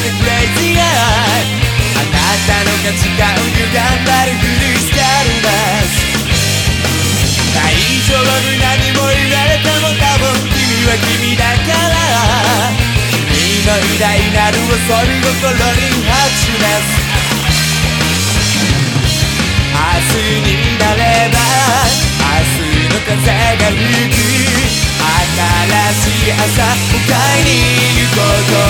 くクレイジーアイあなたの価値観歪んだるフリースタイルです大丈夫何も言われても多分君は君だから君の偉大なる恐る心に拍手です明日になれば明日の風が吹く新しい朝迎えに行こうと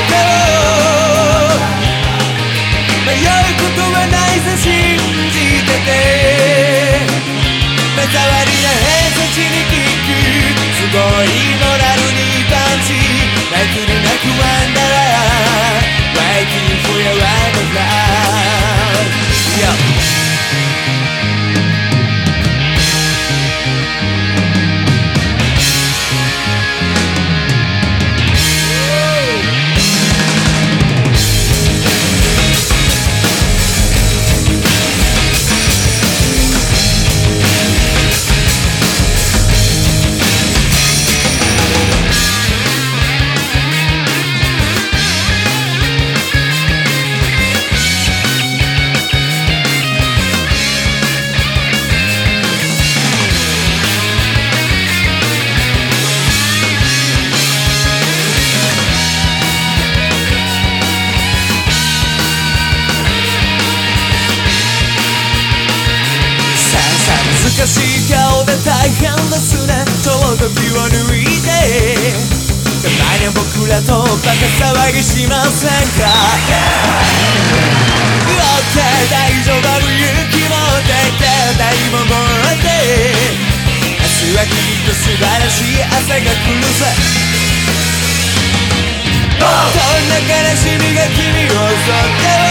難しい顔で大変ですねちょうど気を抜いて。たまに僕らとバカ騒ぎしませんか。OK 大丈夫勇気持ってて何も持って。明日はきっと素晴らしい朝が来るぜ。どんな悲しみが君を襲っても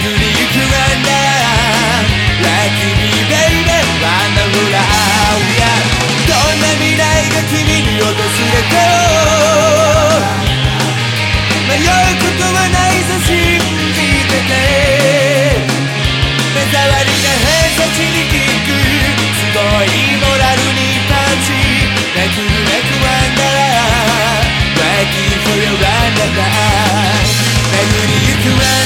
巡り行くんた Like me baby wonderful hour どんな未来が君に訪れても迷うことはないさ信じてて目障りな偏差値に聞くすごいモラルにパン泣く泣くワンダラ Waiting for your wonderland 巡り行